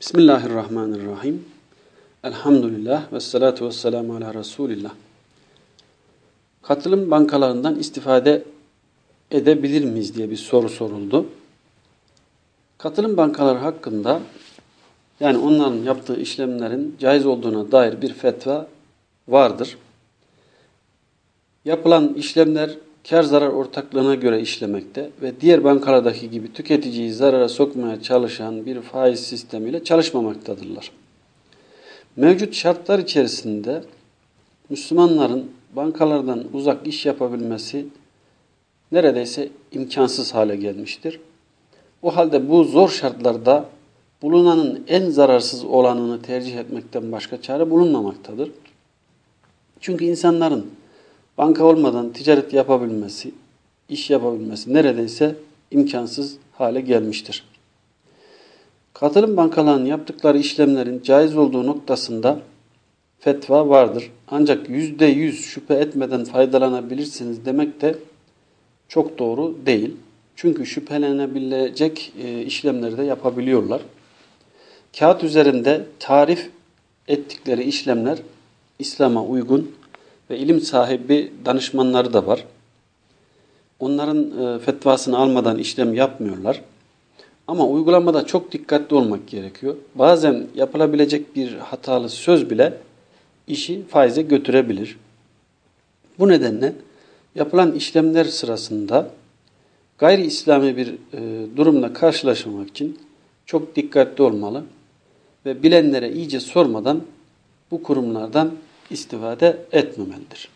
Bismillahirrahmanirrahim. Elhamdülillah ve salatu ve selamu ala Resulillah. Katılım bankalarından istifade edebilir miyiz diye bir soru soruldu. Katılım bankaları hakkında yani onların yaptığı işlemlerin caiz olduğuna dair bir fetva vardır. Yapılan işlemler kar zarar ortaklığına göre işlemekte ve diğer bankalardaki gibi tüketiciyi zarara sokmaya çalışan bir faiz sistemiyle çalışmamaktadırlar. Mevcut şartlar içerisinde Müslümanların bankalardan uzak iş yapabilmesi neredeyse imkansız hale gelmiştir. O halde bu zor şartlarda bulunanın en zararsız olanını tercih etmekten başka çare bulunmamaktadır. Çünkü insanların banka olmadan ticaret yapabilmesi, iş yapabilmesi neredeyse imkansız hale gelmiştir. Katılım bankalarının yaptıkları işlemlerin caiz olduğu noktasında fetva vardır. Ancak yüzde yüz şüphe etmeden faydalanabilirsiniz demek de çok doğru değil. Çünkü şüphelenebilecek e, işlemleri de yapabiliyorlar. Kağıt üzerinde tarif ettikleri işlemler İslam'a uygun ve ilim sahibi danışmanları da var. Onların e, fetvasını almadan işlem yapmıyorlar. Ama uygulamada çok dikkatli olmak gerekiyor. Bazen yapılabilecek bir hatalı söz bile işi faize götürebilir. Bu nedenle yapılan işlemler sırasında gayri İslami bir e, durumla karşılaşmamak için çok dikkatli olmalı ve bilenlere iyice sormadan bu kurumlardan istifade etmemelidir.